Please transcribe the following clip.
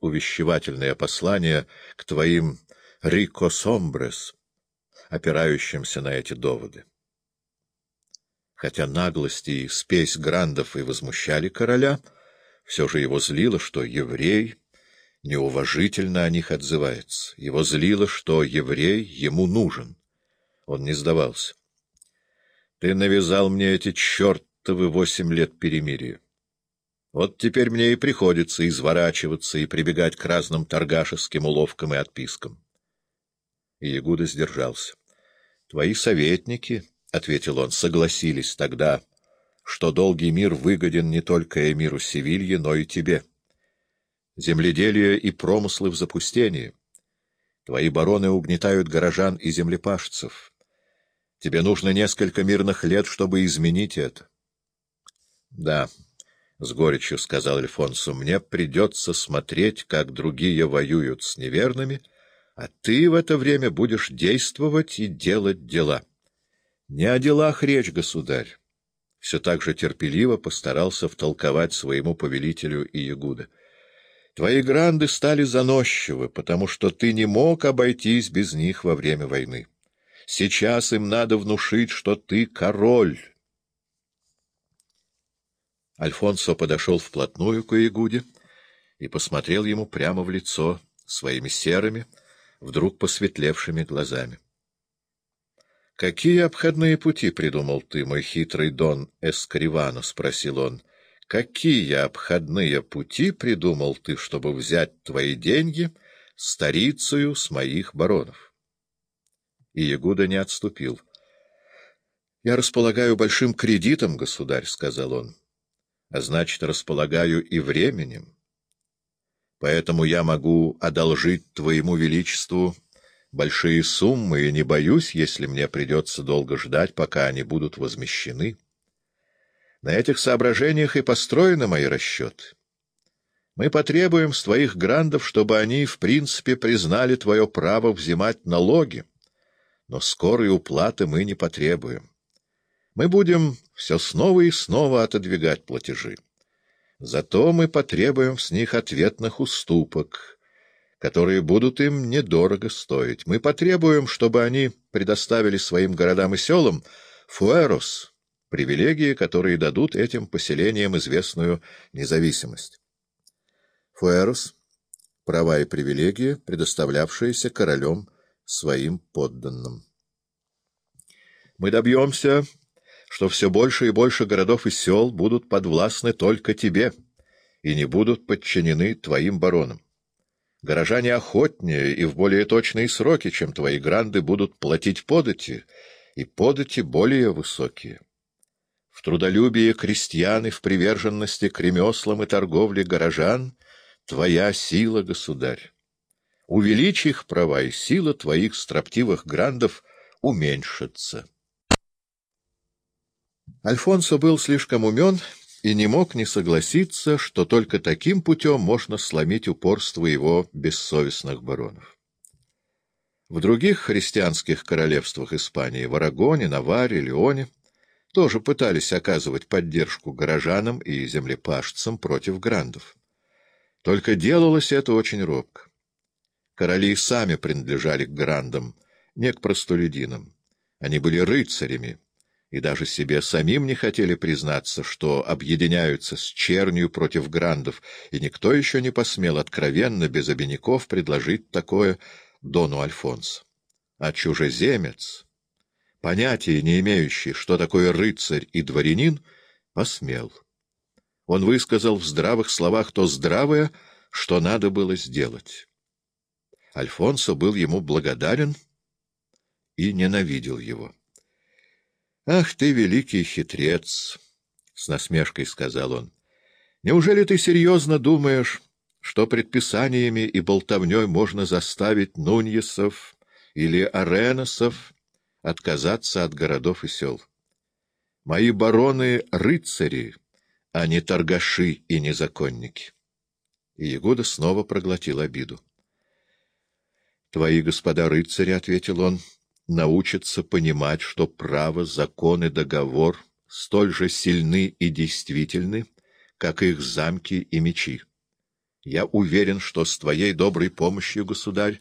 увещевательное послание к твоим «рикосомбрес», опирающимся на эти доводы. Хотя наглость и спесь грандов и возмущали короля, все же его злило, что еврей неуважительно о них отзывается. Его злило, что еврей ему нужен. Он не сдавался. Ты навязал мне эти чертовы восемь лет перемирия. Вот теперь мне и приходится изворачиваться и прибегать к разным торгашеским уловкам и отпискам. И Ягуда сдержался. — Твои советники, — ответил он, — согласились тогда, что долгий мир выгоден не только эмиру Севильи, но и тебе. Земледелие и промыслы в запустении. Твои бароны угнетают горожан и землепашцев. Тебе нужно несколько мирных лет, чтобы изменить это. — Да, — с горечью сказал Альфонсо, — мне придется смотреть, как другие воюют с неверными, а ты в это время будешь действовать и делать дела. Не о делах речь, государь. Все так же терпеливо постарался втолковать своему повелителю Иегуда. Твои гранды стали заносчивы, потому что ты не мог обойтись без них во время войны. Сейчас им надо внушить, что ты король. Альфонсо подошел вплотную к Иегуде и посмотрел ему прямо в лицо своими серыми, вдруг посветлевшими глазами. — Какие обходные пути придумал ты, мой хитрый Дон Эскривано? — спросил он. — Какие обходные пути придумал ты, чтобы взять твои деньги старицею с моих баронов? и Ягуда не отступил. — Я располагаю большим кредитом, государь, — сказал он, — а значит, располагаю и временем. Поэтому я могу одолжить твоему величеству большие суммы и не боюсь, если мне придется долго ждать, пока они будут возмещены. На этих соображениях и построены мои расчеты. Мы потребуем с твоих грандов, чтобы они, в принципе, признали твое право взимать налоги но скорой уплаты мы не потребуем. Мы будем все снова и снова отодвигать платежи. Зато мы потребуем с них ответных уступок, которые будут им недорого стоить. Мы потребуем, чтобы они предоставили своим городам и селам фуэрос, привилегии, которые дадут этим поселениям известную независимость. Фуэрос — права и привилегии, предоставлявшиеся королем своим подданным. Мы добьемся, что все больше и больше городов и сел будут подвластны только тебе и не будут подчинены твоим баронам. Горожане охотнее и в более точные сроки, чем твои гранды, будут платить подати, и подати более высокие. В трудолюбии крестьян и в приверженности к ремеслам и торговле горожан — твоя сила, государь. Увеличь их права, и сила твоих строптивых грандов уменьшится. Альфонсо был слишком умен и не мог не согласиться, что только таким путем можно сломить упорство его бессовестных баронов. В других христианских королевствах Испании, в Арагоне, Наваре, Леоне, тоже пытались оказывать поддержку горожанам и землепашцам против грандов. Только делалось это очень робко. Короли сами принадлежали к грандам, не к простолюдинам. Они были рыцарями, и даже себе самим не хотели признаться, что объединяются с чернью против грандов, и никто еще не посмел откровенно, без обиняков, предложить такое Дону Альфонсо. А чужеземец, понятия не имеющий, что такое рыцарь и дворянин, посмел. Он высказал в здравых словах то здравое, что надо было сделать. Альфонсо был ему благодарен и ненавидел его. — Ах ты, великий хитрец! — с насмешкой сказал он. — Неужели ты серьезно думаешь, что предписаниями и болтовней можно заставить Нуньесов или Ареносов отказаться от городов и сел? Мои бароны — рыцари, а не торгаши и незаконники. И Ягуда снова проглотил обиду. — Твои господа рыцари, — ответил он, — научатся понимать, что право, закон и договор столь же сильны и действительны, как их замки и мечи. Я уверен, что с твоей доброй помощью, государь,